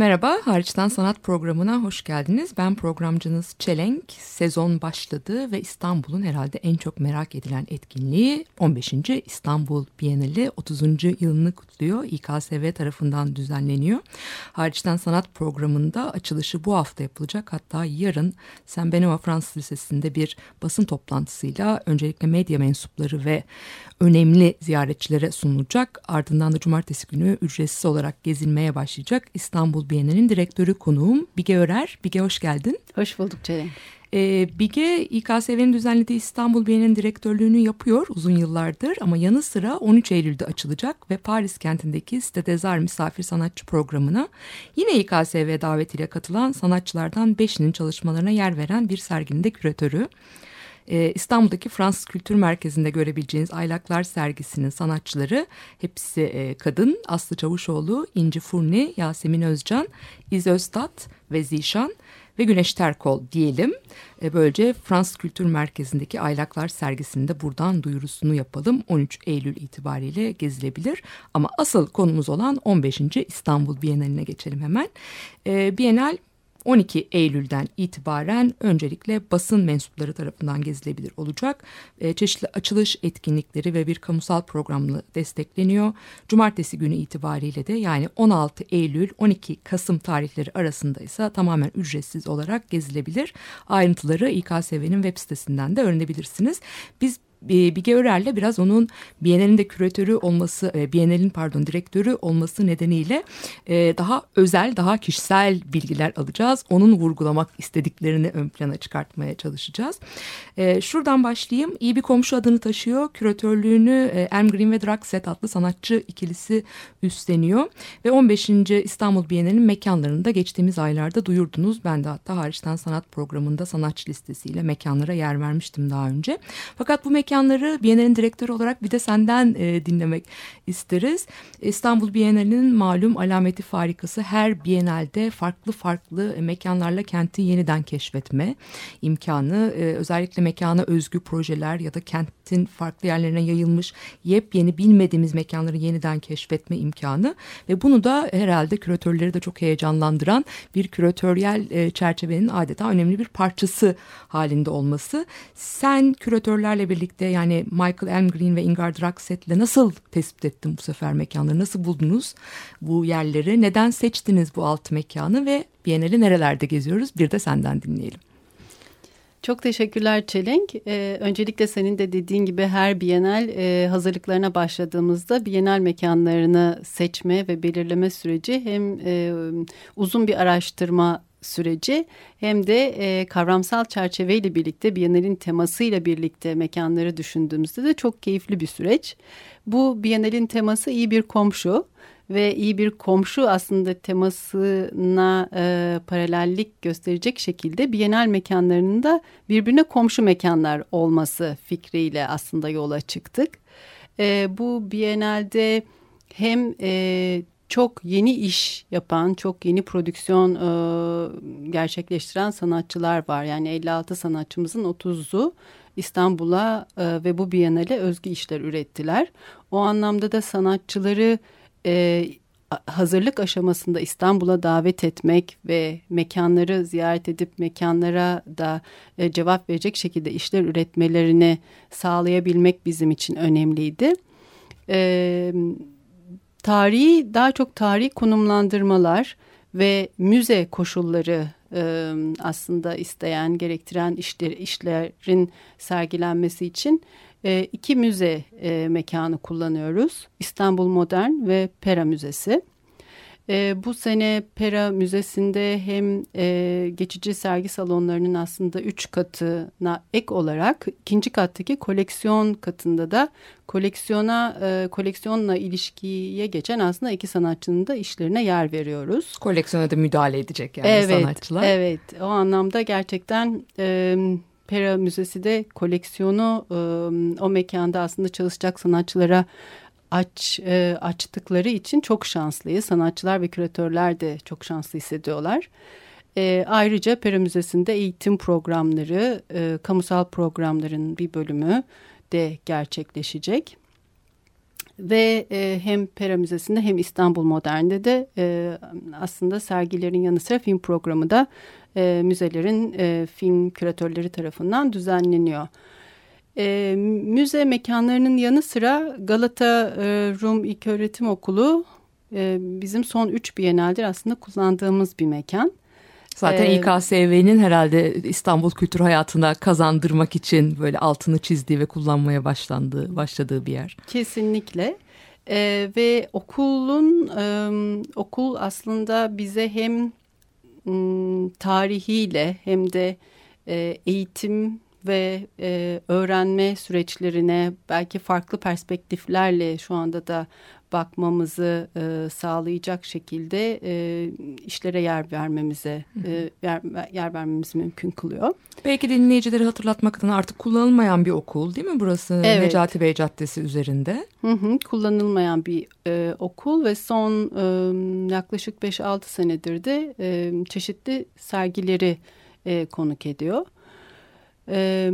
Merhaba, Hariçten Sanat programına hoş geldiniz. Ben programcınız Çelenk. Sezon başladı ve İstanbul'un herhalde en çok merak edilen etkinliği 15. İstanbul Bienali 30. yılını kutluyor. İKSV tarafından düzenleniyor. Hariçten Sanat programında açılışı bu hafta yapılacak. Hatta yarın Benoît Fransız Lisesi'nde bir basın toplantısıyla öncelikle medya mensupları ve önemli ziyaretçilere sunulacak. Ardından da cumartesi günü ücretsiz olarak gezilmeye başlayacak. İstanbul Bienali'nin direktörü konuğum Bige Örer. Bige hoş geldin. Hoş bulduk Çelenk. Ee, Bige İKSV'nin düzenlediği İstanbul Bienali'nin direktörlüğünü yapıyor uzun yıllardır ama yanı sıra 13 Eylül'de açılacak ve Paris kentindeki Arts misafir sanatçı programına yine İKSV davetiyle katılan sanatçılardan 5'inin çalışmalarına yer veren bir serginin de küratörü. Ee, İstanbul'daki Fransız Kültür Merkezi'nde görebileceğiniz Aylaklar sergisinin sanatçıları hepsi e, kadın. Aslı Çavuşoğlu, İnci Furni, Yasemin Özcan, İz Öztat ve Zişan ve Güneş Terkol diyelim. E, böylece Fransız Kültür Merkezi'ndeki Aylaklar sergisinde buradan duyurusunu yapalım. 13 Eylül itibariyle gezilebilir. Ama asıl konumuz olan 15. İstanbul Bienali'ne geçelim hemen. E, Bienal 12 Eylül'den itibaren öncelikle basın mensupları tarafından gezilebilir olacak. E, çeşitli açılış etkinlikleri ve bir kamusal programla destekleniyor. Cumartesi günü itibariyle de yani 16 Eylül 12 Kasım tarihleri arasında ise tamamen ücretsiz olarak gezilebilir. Ayrıntıları İKSV'nin web sitesinden de öğrenebilirsiniz. Biz Bige Örer'le biraz onun Bienal'in de küratörü olması, Bienal'in pardon direktörü olması nedeniyle daha özel, daha kişisel bilgiler alacağız. Onun vurgulamak istediklerini ön plana çıkartmaya çalışacağız. Şuradan başlayayım. İyi bir komşu adını taşıyor. Küratörlüğünü Em Green ve Drakset adlı sanatçı ikilisi üstleniyor. Ve 15. İstanbul Bienal'in mekanlarını da geçtiğimiz aylarda duyurdunuz. Ben de hatta hariçten sanat programında sanatçı listesiyle mekanlara yer vermiştim daha önce. Fakat bu mekanları Bienal'in direktörü olarak bir de senden e, dinlemek isteriz. İstanbul Bienali'nin malum alameti farikası her Bienal'de farklı farklı mekanlarla kenti yeniden keşfetme imkanı. E, özellikle mekana özgü projeler ya da kentin farklı yerlerine yayılmış yepyeni bilmediğimiz mekanları yeniden keşfetme imkanı. Ve bunu da herhalde küratörleri de çok heyecanlandıran bir küratöryel e, çerçevenin adeta önemli bir parçası halinde olması. Sen küratörlerle birlikte yani Michael Elmgreen ve Ingar Drakset'le nasıl tespit ettin bu sefer mekanları? Nasıl buldunuz bu yerleri? Neden seçtiniz bu alt mekanı ve Biennale nerelerde geziyoruz? Bir de senden dinleyelim. Çok teşekkürler Çelenk. Ee, öncelikle senin de dediğin gibi her Bienal e, hazırlıklarına başladığımızda Bienal mekanlarını seçme ve belirleme süreci hem e, uzun bir araştırma süreci hem de e, kavramsal çerçeveyle birlikte Bienal'in temasıyla birlikte mekanları düşündüğümüzde de çok keyifli bir süreç. Bu Bienal'in teması iyi bir komşu ve iyi bir komşu aslında temasına e, paralellik gösterecek şekilde Bienal mekanlarının da birbirine komşu mekanlar olması fikriyle aslında yola çıktık. E, bu Bienal'de hem e, çok yeni iş yapan, çok yeni prodüksiyon e, gerçekleştiren sanatçılar var. Yani 56 sanatçımızın 30'u İstanbul'a e, ve bu Biennale özgü işler ürettiler. O anlamda da sanatçıları e, hazırlık aşamasında İstanbul'a davet etmek ve mekanları ziyaret edip mekanlara da e, cevap verecek şekilde işler üretmelerini sağlayabilmek bizim için önemliydi. Evet tarihi daha çok tarih konumlandırmalar ve müze koşulları e, aslında isteyen, gerektiren işler, işlerin sergilenmesi için e, iki müze e, mekanı kullanıyoruz. İstanbul Modern ve Pera Müzesi. E, bu sene Pera Müzesi'nde hem e, geçici sergi salonlarının aslında üç katına ek olarak ikinci kattaki koleksiyon katında da koleksiyona e, koleksiyonla ilişkiye geçen aslında iki sanatçının da işlerine yer veriyoruz. Koleksiyona da müdahale edecek yani evet, sanatçılar. Evet, o anlamda gerçekten e, Pera Müzesi de koleksiyonu e, o mekanda aslında çalışacak sanatçılara aç e, açtıkları için çok şanslıyız. Sanatçılar ve küratörler de çok şanslı hissediyorlar. E, ayrıca Pera Müzesi'nde eğitim programları, e, kamusal programların bir bölümü de gerçekleşecek. Ve e, hem Pera Müzesi'nde hem İstanbul Modern'de de e, aslında sergilerin yanı sıra film programı da e, müzelerin e, film küratörleri tarafından düzenleniyor. E, müze mekanlarının yanı sıra Galata e, Rum İlköğretim Okulu e, bizim son üç bienaldir aslında kullandığımız bir mekan. Zaten Ee, İKSV'nin herhalde İstanbul kültür hayatına kazandırmak için böyle altını çizdiği ve kullanmaya başlandığı başladığı bir yer. Kesinlikle. Ee, ve okulun e, okul aslında bize hem m, tarihiyle hem de e, eğitim ve e, öğrenme süreçlerine belki farklı perspektiflerle şu anda da bakmamızı e, sağlayacak şekilde e, işlere yer vermemize e, yer, yer vermemizi mümkün kılıyor. Belki dinleyicileri hatırlatmak adına artık kullanılmayan bir okul değil mi burası? Evet. Necati Bey Caddesi üzerinde. Hı hı, kullanılmayan bir e, okul ve son e, yaklaşık 5-6 senedir de e, çeşitli sergileri e, konuk ediyor. E,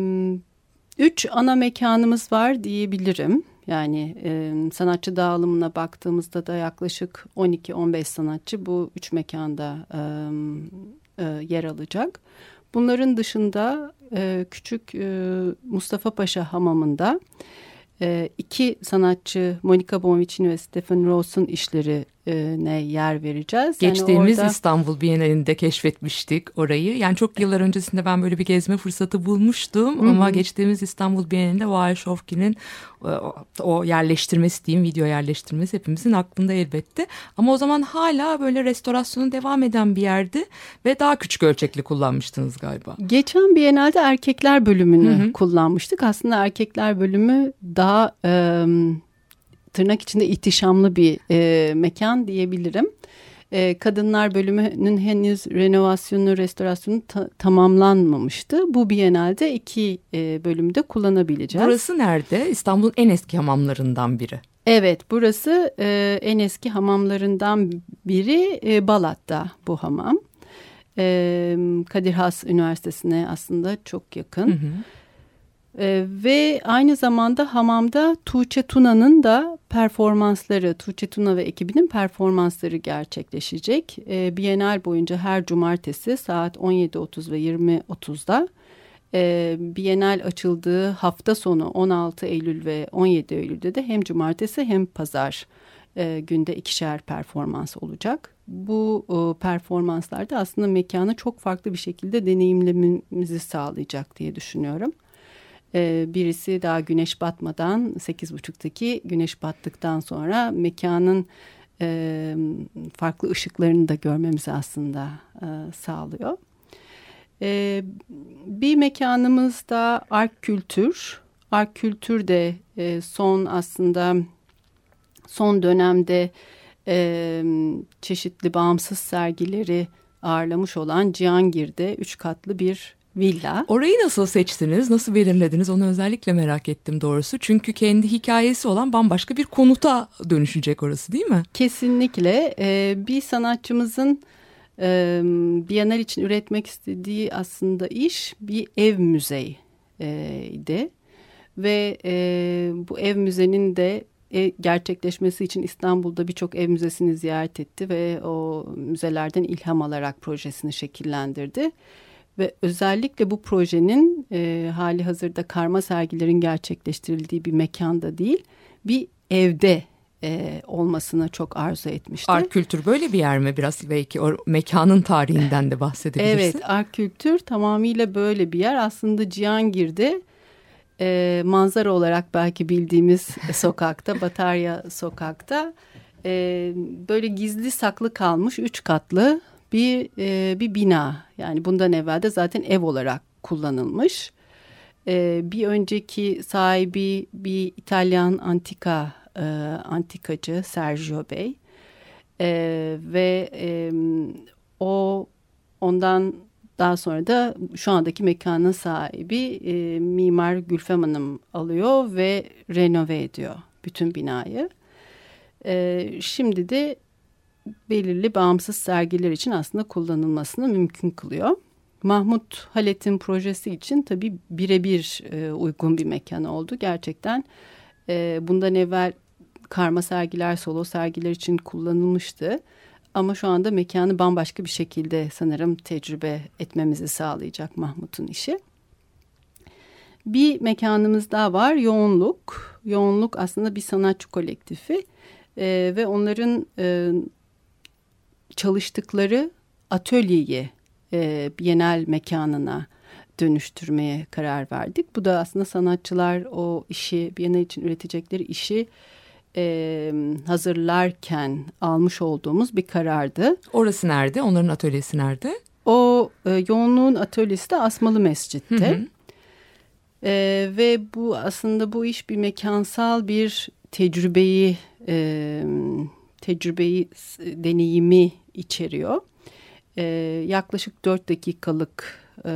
üç ana mekanımız var diyebilirim. Yani e, sanatçı dağılımına baktığımızda da yaklaşık 12-15 sanatçı bu üç mekanda e, e, yer alacak. Bunların dışında e, küçük e, Mustafa Paşa Hamamı'nda e, iki sanatçı Monica Bonvicini ve Stephen Ross'un işlerine yer vereceğiz. Yani Geçtiğimiz orada- İstanbul Bienalinde keşfetmiştik orayı. Yani çok yıllar öncesinde ben böyle bir gezme fırsatı bulmuştum. Ama geçtiğimiz İstanbul Bienalinde Vahir Şovki'nin o, yerleştirmesi diyeyim video yerleştirmesi hepimizin aklında elbette. Ama o zaman hala böyle restorasyonu devam eden bir yerdi ve daha küçük ölçekli kullanmıştınız galiba. Geçen Biennale'de erkekler bölümünü kullanmıştık. Aslında erkekler bölümü daha e, tırnak içinde ihtişamlı bir e, mekan diyebilirim. E, kadınlar bölümünün henüz renovasyonu, restorasyonu ta- tamamlanmamıştı. Bu Biennale'de iki e, bölümde kullanabileceğiz. Burası nerede? İstanbul'un en eski hamamlarından biri. Evet, burası e, en eski hamamlarından biri e, Balat'ta bu hamam. E, Kadir Has Üniversitesi'ne aslında çok yakın. E, ve aynı zamanda hamamda Tuğçe Tuna'nın da performansları, Tuğçe Tuna ve ekibinin performansları gerçekleşecek. E, Bienal boyunca her cumartesi saat 17.30 ve 20.30'da e, Bienal açıldığı hafta sonu 16 Eylül ve 17 Eylül'de de hem cumartesi hem pazar e, günde ikişer performans olacak. Bu e, performanslarda aslında mekanı çok farklı bir şekilde deneyimlememizi sağlayacak diye düşünüyorum. E, birisi daha güneş batmadan 8.30'daki güneş battıktan sonra mekanın e, farklı ışıklarını da görmemizi aslında e, sağlıyor. E, bir mekanımız da Ark Kültür. Ark Kültür de e, son aslında son dönemde çeşitli bağımsız sergileri ağırlamış olan Cihangir'de üç katlı bir villa. Orayı nasıl seçtiniz? Nasıl belirlediniz? Onu özellikle merak ettim doğrusu. Çünkü kendi hikayesi olan bambaşka bir konuta dönüşecek orası değil mi? Kesinlikle e, bir sanatçımızın e, Bienal için üretmek istediği aslında iş bir ev müzeydi. Ve e, bu ev müzenin de e, gerçekleşmesi için İstanbul'da birçok ev müzesini ziyaret etti ve o müzelerden ilham alarak projesini şekillendirdi. Ve özellikle bu projenin e, hali hazırda karma sergilerin gerçekleştirildiği bir mekanda değil, bir evde e, olmasını çok arzu etmişti. Art kültür böyle bir yer mi? Biraz belki o mekanın tarihinden de bahsedebilirsin. Evet, art kültür tamamıyla böyle bir yer. Aslında Cihangir'de e, manzara olarak belki bildiğimiz sokakta, Batarya sokakta e, böyle gizli saklı kalmış üç katlı bir e, bir bina. Yani bundan evvel de zaten ev olarak kullanılmış. E, bir önceki sahibi bir İtalyan antika e, antikacı Sergio Bey e, ve e, o ondan daha sonra da şu andaki mekanın sahibi e, mimar Gülfem Hanım alıyor ve renove ediyor bütün binayı. E, şimdi de belirli bağımsız sergiler için aslında kullanılmasını mümkün kılıyor. Mahmut Halet'in projesi için tabii birebir e, uygun bir mekan oldu. Gerçekten e, bundan evvel karma sergiler, solo sergiler için kullanılmıştı. Ama şu anda mekanı bambaşka bir şekilde sanırım tecrübe etmemizi sağlayacak Mahmut'un işi. Bir mekanımız daha var Yoğunluk. Yoğunluk aslında bir sanatçı kolektifi e, ve onların e, çalıştıkları atölyeyi e, Bienal mekanına dönüştürmeye karar verdik. Bu da aslında sanatçılar o işi Bienal için üretecekleri işi e, hazırlarken almış olduğumuz bir karardı. Orası nerede? Onların atölyesi nerede? O e, yoğunluğun atölyesi de Asmalı Mescid'te. Hı hı. E, ve bu aslında bu iş bir mekansal bir tecrübeyi e, tecrübeyi deneyimi içeriyor. E, yaklaşık dört dakikalık e,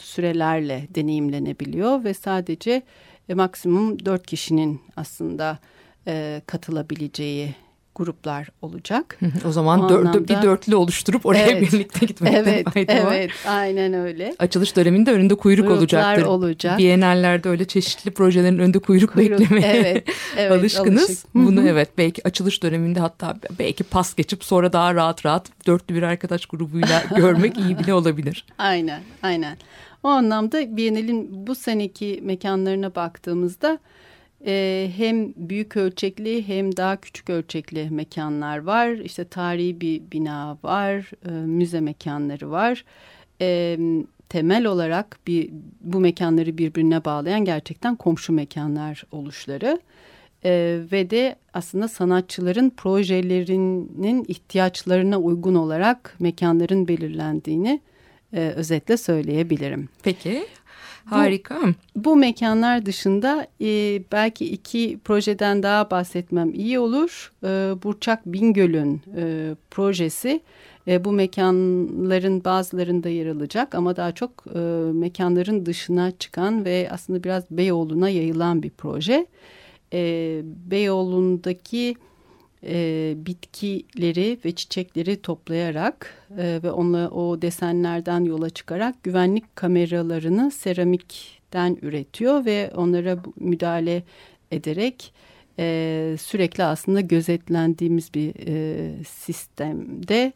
sürelerle deneyimlenebiliyor ve sadece e, maksimum dört kişinin aslında e, katılabileceği gruplar olacak. O zaman O dör- anlamda- bir dörtlü oluşturup oraya Evet. birlikte gitmekte Evet, fayda var. evet, aynen öyle. Açılış döneminde önünde kuyruk Kuyruklar olacaktır. olacak. Bienallerde öyle çeşitli projelerin önünde kuyruk, Kuyruk, beklemeye evet, evet, alışkınız. alışık. Hı hı. Bunu evet belki açılış döneminde hatta belki pas geçip sonra daha rahat rahat dörtlü bir arkadaş grubuyla görmek iyi bile olabilir. Aynen, aynen. O anlamda Biennale'in bu seneki mekanlarına baktığımızda e, hem büyük ölçekli hem daha küçük ölçekli mekanlar var. İşte tarihi bir bina var, e, müze mekanları var. E, temel olarak bir bu mekanları birbirine bağlayan gerçekten komşu mekanlar oluşları. E, ve de aslında sanatçıların projelerinin ihtiyaçlarına uygun olarak mekanların belirlendiğini e, özetle söyleyebilirim. Peki harika. Bu mekanlar dışında e, belki iki projeden daha bahsetmem iyi olur. E, Burçak Bingöl'ün e, projesi e, bu mekanların bazılarında yer alacak ama daha çok e, mekanların dışına çıkan ve aslında biraz Beyoğlu'na yayılan bir proje. E, Beyoğlu'ndaki e, bitkileri ve çiçekleri toplayarak e, ve onunla o desenlerden yola çıkarak güvenlik kameralarını seramikten üretiyor ve onlara müdahale ederek e, sürekli aslında gözetlendiğimiz bir e, sistemde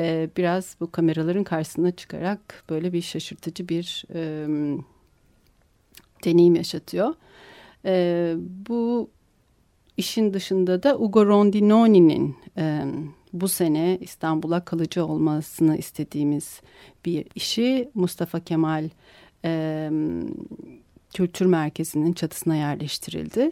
e, biraz bu kameraların karşısına çıkarak böyle bir şaşırtıcı bir e, deneyim yaşatıyor. E, bu işin dışında da Ugo Rondinoni'nin e, bu sene İstanbul'a kalıcı olmasını istediğimiz bir işi Mustafa Kemal e, Kültür Merkezi'nin çatısına yerleştirildi.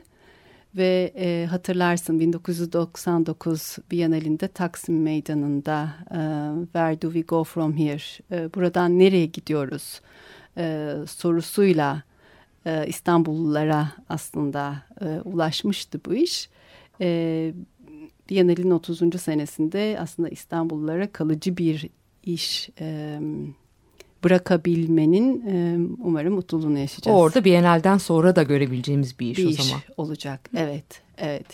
Ve e, hatırlarsın 1999 Bienalinde Taksim Meydanı'nda e, Where do we go from here? E, buradan nereye gidiyoruz? E, sorusuyla e, İstanbullulara aslında e, ulaşmıştı bu iş. E, Bienal'in 30. senesinde aslında İstanbullulara kalıcı bir iş e, bırakabilmenin e, umarım mutluluğunu yaşayacağız. Orada Bienal'den sonra da görebileceğimiz bir iş bir o iş zaman. olacak. Evet, evet.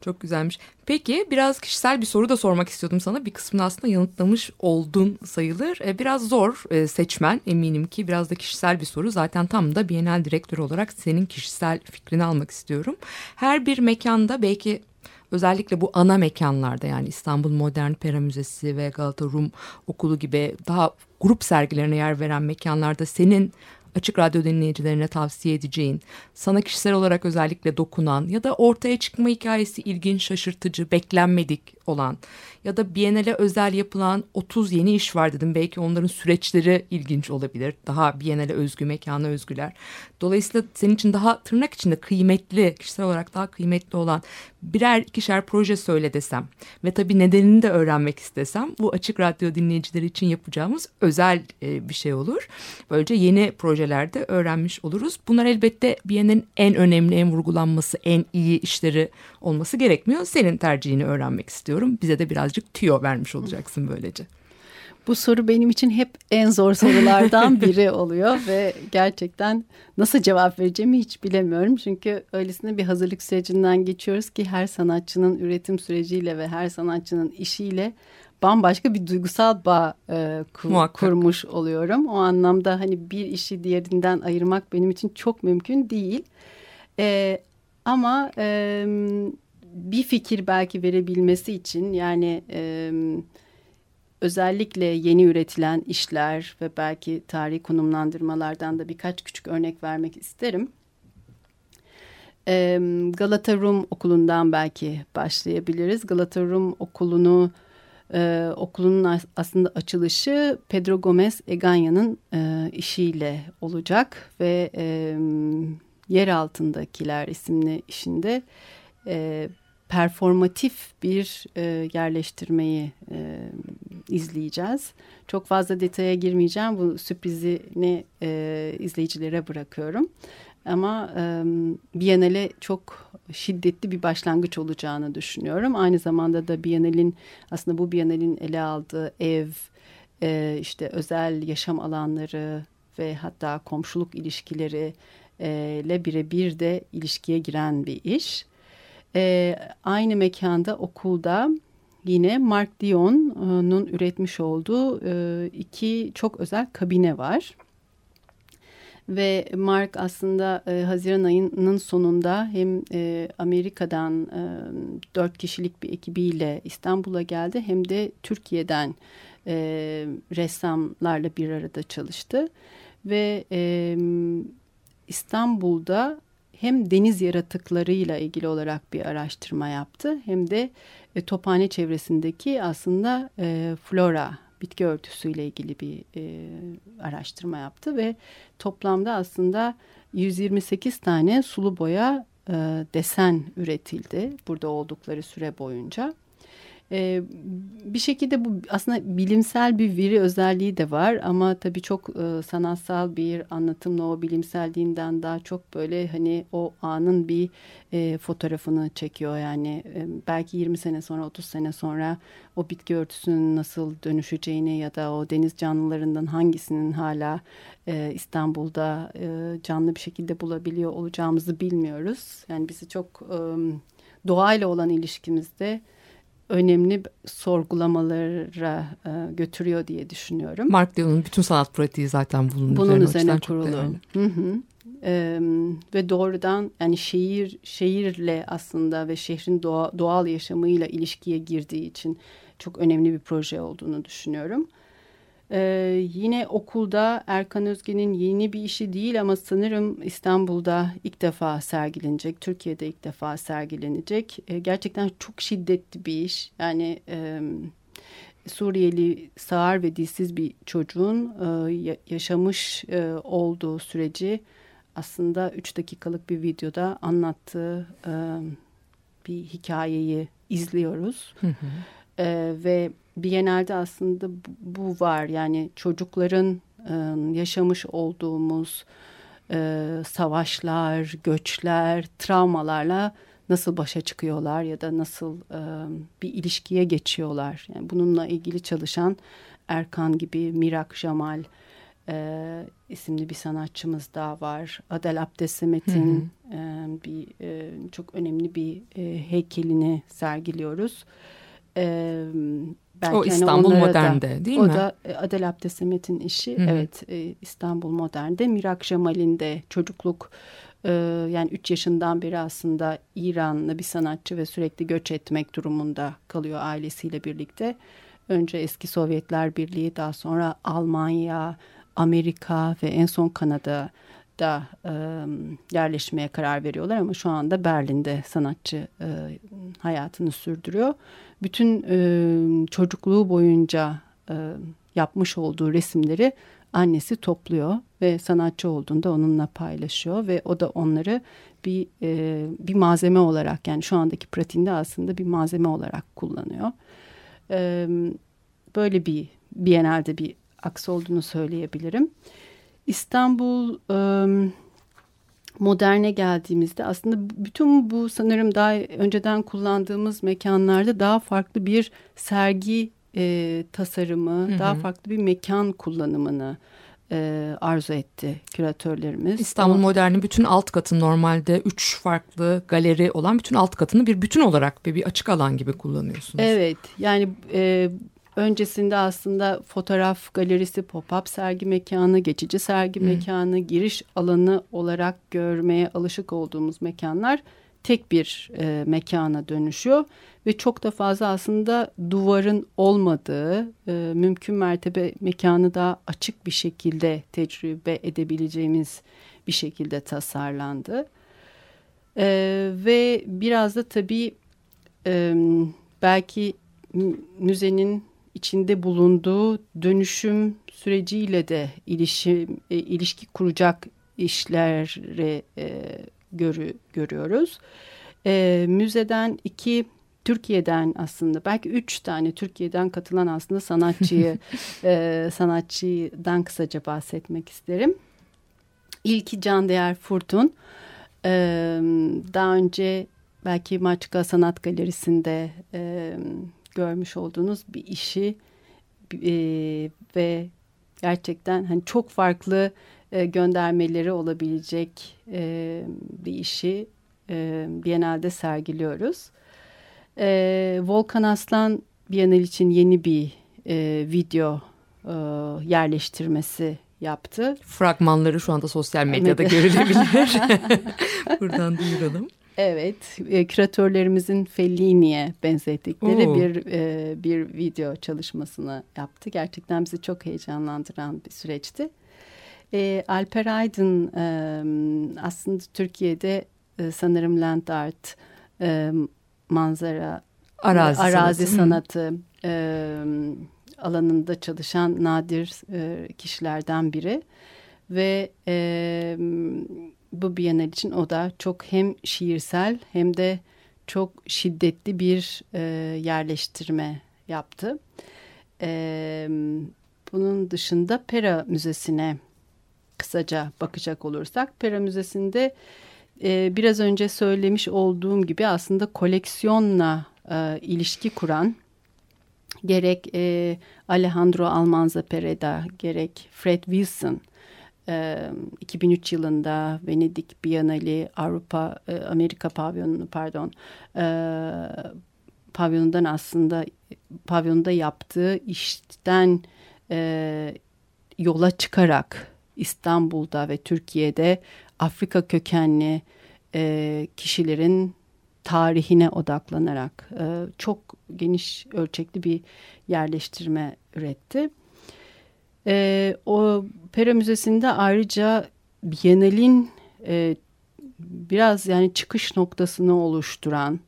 Çok güzelmiş. Peki biraz kişisel bir soru da sormak istiyordum sana. Bir kısmını aslında yanıtlamış oldun sayılır. E, Biraz zor e, seçmen eminim ki biraz da kişisel bir soru. Zaten tam da Bienal direktörü olarak senin kişisel fikrini almak istiyorum. Her bir mekanda belki özellikle bu ana mekanlarda yani İstanbul Modern Pera Müzesi ve Galata Rum Okulu gibi daha grup sergilerine yer veren mekanlarda senin açık radyo dinleyicilerine tavsiye edeceğin, sana kişisel olarak özellikle dokunan ya da ortaya çıkma hikayesi ilginç, şaşırtıcı, beklenmedik olan ya da Biennale özel yapılan 30 yeni iş var dedim. Belki onların süreçleri ilginç olabilir. Daha Biennale özgü, mekana özgüler. Dolayısıyla senin için daha tırnak içinde kıymetli, kişisel olarak daha kıymetli olan birer ikişer proje söyle desem ve tabii nedenini de öğrenmek istesem bu Açık Radyo dinleyicileri için yapacağımız özel e, bir şey olur. Böylece yeni projelerde öğrenmiş oluruz. Bunlar elbette Biennale'nin en önemli, en vurgulanması, en iyi işleri olması gerekmiyor. Senin tercihini öğrenmek istiyorum. Bize de birazcık tüyo vermiş olacaksın böylece. Bu soru benim için hep en zor sorulardan biri oluyor ve gerçekten nasıl cevap vereceğimi hiç bilemiyorum. Çünkü öylesine bir hazırlık sürecinden geçiyoruz ki her sanatçının üretim süreciyle ve her sanatçının işiyle bambaşka bir duygusal bağ e, ku- Muhakkak. kurmuş oluyorum. O anlamda hani bir işi diğerinden ayırmak benim için çok mümkün değil. E, ama e, bir fikir belki verebilmesi için yani e, özellikle yeni üretilen işler ve belki tarihi konumlandırmalardan da birkaç küçük örnek vermek isterim. E, Galata Rum Okulu'ndan belki başlayabiliriz. Galata Rum Okulu'nu e, okulunun as- aslında açılışı Pedro Gomez Eganya'nın e, işiyle olacak ve e, Yer Altındakiler isimli işinde performatif bir e, yerleştirmeyi e, izleyeceğiz. Çok fazla detaya girmeyeceğim. Bu sürprizini e, izleyicilere bırakıyorum. Ama e, Biennale çok şiddetli bir başlangıç olacağını düşünüyorum. Aynı zamanda da Biennale'in aslında bu Biennale'in ele aldığı ev, e, işte özel yaşam alanları ve hatta komşuluk ilişkileri e, ile birebir de ilişkiye giren bir iş. E, aynı mekanda okulda yine Mark Dion'un üretmiş olduğu e, iki çok özel kabine var. Ve Mark aslında e, Haziran ayının sonunda hem e, Amerika'dan e, dört kişilik bir ekibiyle İstanbul'a geldi hem de Türkiye'den e, ressamlarla bir arada çalıştı. Ve e, İstanbul'da hem deniz yaratıklarıyla ilgili olarak bir araştırma yaptı hem de e, Tophane çevresindeki aslında e, flora bitki örtüsüyle ilgili bir e, araştırma yaptı ve toplamda aslında 128 tane sulu boya e, desen üretildi burada oldukları süre boyunca. E, bir şekilde bu aslında bilimsel bir veri özelliği de var ama tabii çok e, sanatsal bir anlatımla o bilimselliğinden daha çok böyle hani o anın bir e, fotoğrafını çekiyor yani. E, belki 20 sene sonra 30 sene sonra o bitki örtüsünün nasıl dönüşeceğini ya da o deniz canlılarından hangisinin hala e, İstanbul'da e, canlı bir şekilde bulabiliyor olacağımızı bilmiyoruz. Yani bizi çok e, doğayla olan ilişkimizde önemli sorgulamalara e, götürüyor diye düşünüyorum. Mark Dion'un bütün sanat pratiği zaten bunun, Bunun üzerine, kurulu. Hı hı. Ee, ve doğrudan yani şehir şehirle aslında ve şehrin doğa, doğal yaşamıyla ilişkiye girdiği için çok önemli bir proje olduğunu düşünüyorum. Ee, yine okulda Erkan Özge'nin yeni bir işi değil ama sanırım İstanbul'da ilk defa sergilenecek, Türkiye'de ilk defa sergilenecek. Ee, gerçekten çok şiddetli bir iş. Yani e, Suriyeli sağır ve dilsiz bir çocuğun e, ya- yaşamış e, olduğu süreci aslında üç dakikalık bir videoda anlattığı e, bir hikayeyi izliyoruz. E, ve Biennale'de aslında bu, var yani çocukların e, yaşamış olduğumuz e, savaşlar, göçler, travmalarla nasıl başa çıkıyorlar ya da nasıl e, bir ilişkiye geçiyorlar. Yani bununla ilgili çalışan Erkan gibi Mirak Jamal e, isimli bir sanatçımız daha var. Adel Abdesemet'in e, bir e, çok önemli bir e, heykelini sergiliyoruz. E, belki O hani İstanbul da- Modern'de değil o mi? da e, Adel Abdesemet'in işi. Hı. Evet e, İstanbul Modern'de. Mirak Jamal'in de çocukluk e, yani 3 yaşından beri aslında İranlı bir sanatçı ve sürekli göç etmek durumunda kalıyor ailesiyle birlikte. Önce eski Sovyetler Birliği daha sonra Almanya, Amerika ve en son Kanada da e, yerleşmeye karar veriyorlar ama şu anda Berlin'de sanatçı e, hayatını sürdürüyor. Bütün e, çocukluğu boyunca e, yapmış olduğu resimleri annesi topluyor ve sanatçı olduğunda onunla paylaşıyor ve o da onları bir e, bir malzeme olarak yani şu andaki pratiğinde aslında bir malzeme olarak kullanıyor. E, böyle bir Biennale'de bir aksi olduğunu söyleyebilirim. İstanbul e, moderne geldiğimizde aslında bütün bu sanırım daha önceden kullandığımız mekanlarda daha farklı bir sergi e, tasarımı, hı hı. daha farklı bir mekan kullanımını e, arzu etti küratörlerimiz. İstanbul Ama, Modern'in bütün alt katı normalde üç farklı galeri olan bütün alt katını bir bütün olarak ve bir açık alan gibi kullanıyorsunuz. Evet yani e, öncesinde aslında fotoğraf galerisi, pop-up sergi mekanı, geçici sergi hmm. mekanı, giriş alanı olarak görmeye alışık olduğumuz mekanlar tek bir e, mekana dönüşüyor ve çok da fazla aslında duvarın olmadığı e, mümkün mertebe mekanı daha açık bir şekilde tecrübe edebileceğimiz bir şekilde tasarlandı. E, ve biraz da tabii e, belki müzenin içinde bulunduğu dönüşüm süreciyle de ilişki, e, ilişki kuracak işleri e, görü, görüyoruz. E, müzeden iki Türkiye'den aslında belki üç tane Türkiye'den katılan aslında sanatçıyı e, sanatçıdan kısaca bahsetmek isterim. İlki Can Değer Furtun. E, daha önce belki Maçka Sanat Galerisi'nde e, görmüş olduğunuz bir işi e, ve gerçekten hani çok farklı e, göndermeleri olabilecek e, bir işi e, Biennale'de sergiliyoruz. E, Volkan Aslan Biennale için yeni bir e, video e, yerleştirmesi yaptı. Fragmanları şu anda sosyal medyada görülebilir. Buradan duyuralım. Evet, e, küratörlerimizin Fellini'ye benzettikleri Oo. bir e, bir video çalışmasını yaptı. Gerçekten bizi çok heyecanlandıran bir süreçti. E, Alper Aydın e, aslında Türkiye'de e, sanırım land art, e, manzara, arazi, arazi sanatı, sanatı e, alanında çalışan nadir e, kişilerden biri. Ve e, bu Biennale için o da çok hem şiirsel hem de çok şiddetli bir e, yerleştirme yaptı. E, bunun dışında Pera Müzesi'ne kısaca bakacak olursak Pera Müzesi'nde e, biraz önce söylemiş olduğum gibi aslında koleksiyonla e, ilişki kuran gerek e, Alejandro Almanza Pereda gerek Fred Wilson 2003 yılında Venedik Bienali Avrupa Amerika pavyonunu pardon pavyonundan aslında pavyonda yaptığı işten yola çıkarak İstanbul'da ve Türkiye'de Afrika kökenli kişilerin tarihine odaklanarak çok geniş ölçekli bir yerleştirme üretti. E, o Pera Müzesi'nde ayrıca Biennale'in e, biraz yani çıkış noktasını oluşturan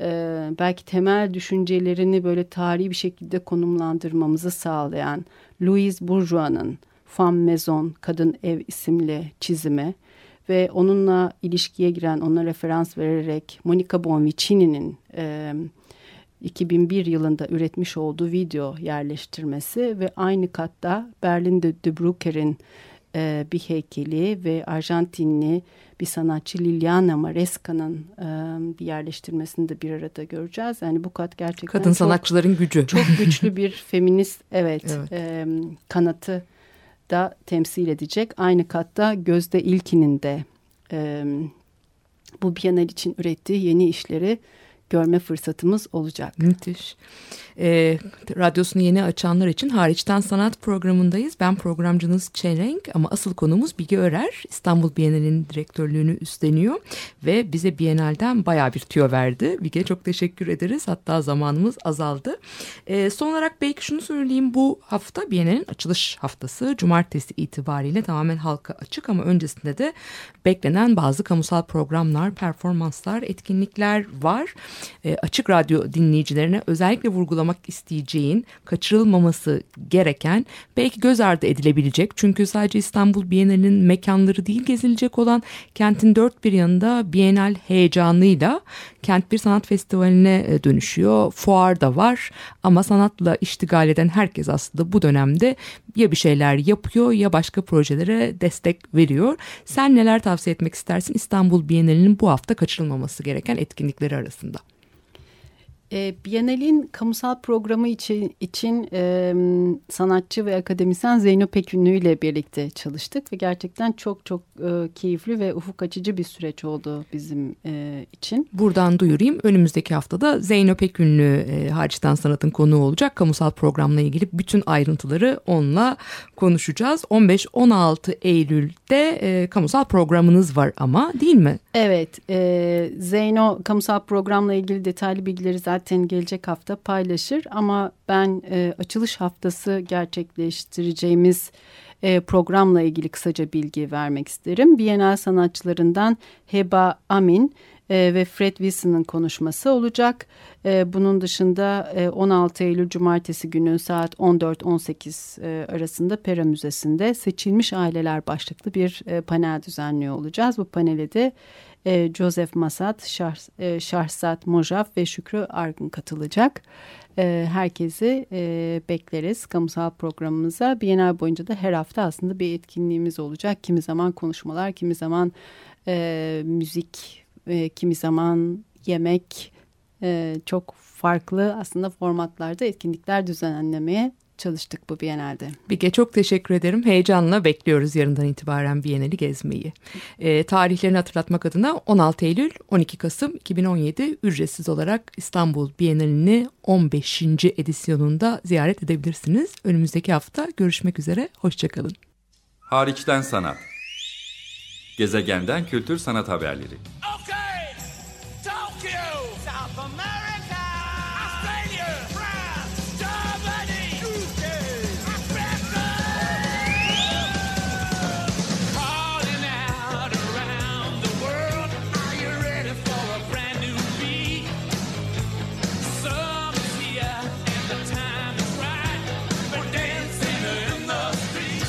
e, belki temel düşüncelerini böyle tarihi bir şekilde konumlandırmamızı sağlayan Louise Bourgeois'ın Femme Maison Kadın Ev isimli çizimi ve onunla ilişkiye giren ona referans vererek Monica Bonvicini'nin e, 2001 yılında üretmiş olduğu video yerleştirmesi ve aynı katta Berlin'de De Bruyker'in e, bir heykeli ve Arjantinli bir sanatçı Liliana Maresca'nın e, bir yerleştirmesini de bir arada göreceğiz. Yani bu kat gerçekten kadın çok, sanatçıların gücü. Çok güçlü bir feminist evet, evet. E, kanatı da temsil edecek. Aynı katta Gözde İlkin'in de e, bu Biennale için ürettiği yeni işleri görme fırsatımız olacak. Müthiş. E, radyosunu yeni açanlar için hariçten sanat programındayız. Ben programcınız Çelenk ama asıl konumuz Bilge Örer. İstanbul Bienali'nin direktörlüğünü üstleniyor ve bize Bienal'den bayağı bir tüyo verdi. Bilge çok teşekkür ederiz. Hatta zamanımız azaldı. E, son olarak belki şunu söyleyeyim. Bu hafta Bienal'in açılış haftası. Cumartesi itibariyle tamamen halka açık ama öncesinde de beklenen bazı kamusal programlar, performanslar, etkinlikler var. E, açık radyo dinleyicilerine özellikle vurgulamak isteyeceğin, kaçırılmaması gereken, belki göz ardı edilebilecek. Çünkü sadece İstanbul Bienali'nin mekanları değil gezilecek olan kentin dört bir yanında Bienal heyecanıyla kent bir sanat festivaline e, dönüşüyor. Fuar da var ama sanatla iştigal eden herkes aslında bu dönemde ya bir şeyler yapıyor ya başka projelere destek veriyor. Sen neler tavsiye etmek istersin İstanbul Bienali'nin bu hafta kaçırılmaması gereken etkinlikleri arasında? E, Bienal'in kamusal programı için, için e, sanatçı ve akademisyen Zeyno Pekünlü ile birlikte çalıştık ve gerçekten çok çok e, keyifli ve ufuk açıcı bir süreç oldu bizim e, için. Buradan duyurayım önümüzdeki haftada Zeyno Pekünlü e, Harçtan Sanat'ın konuğu olacak. Kamusal programla ilgili bütün ayrıntıları onunla konuşacağız. 15-16 Eylül'de e, kamusal programınız var ama değil mi? Evet, e, Zeyno kamusal programla ilgili detaylı bilgileri zaten gelecek hafta paylaşır. Ama ben e, açılış haftası gerçekleştireceğimiz e, programla ilgili kısaca bilgi vermek isterim. Bienal sanatçılarından Heba Amin e, ve Fred Wilson'ın konuşması olacak. E, bunun dışında e, 16 Eylül Cumartesi günü saat 14-18 e, arasında Pera Müzesi'nde seçilmiş aileler başlıklı bir e, panel düzenliyor olacağız. Bu panele de e, Joseph Masat, Şah, e, Şahsat Mojaf ve Şükrü Argın katılacak. E, herkesi e, bekleriz kamusal programımıza. Bienal boyunca da her hafta aslında bir etkinliğimiz olacak. Kimi zaman konuşmalar, kimi zaman e, müzik, e, kimi zaman yemek e, çok farklı aslında formatlarda etkinlikler düzenlemeye çalıştık bu Biennale'de. Bige çok teşekkür ederim. Heyecanla bekliyoruz yarından itibaren Biennale'i gezmeyi. E, tarihlerini hatırlatmak adına 16 Eylül 12 Kasım 2017 ücretsiz olarak İstanbul Biennale'ni 15. edisyonunda ziyaret edebilirsiniz. Önümüzdeki hafta görüşmek üzere. Hoşçakalın. Hariçten sanat. Gezegenden kültür sanat haberleri. Okay,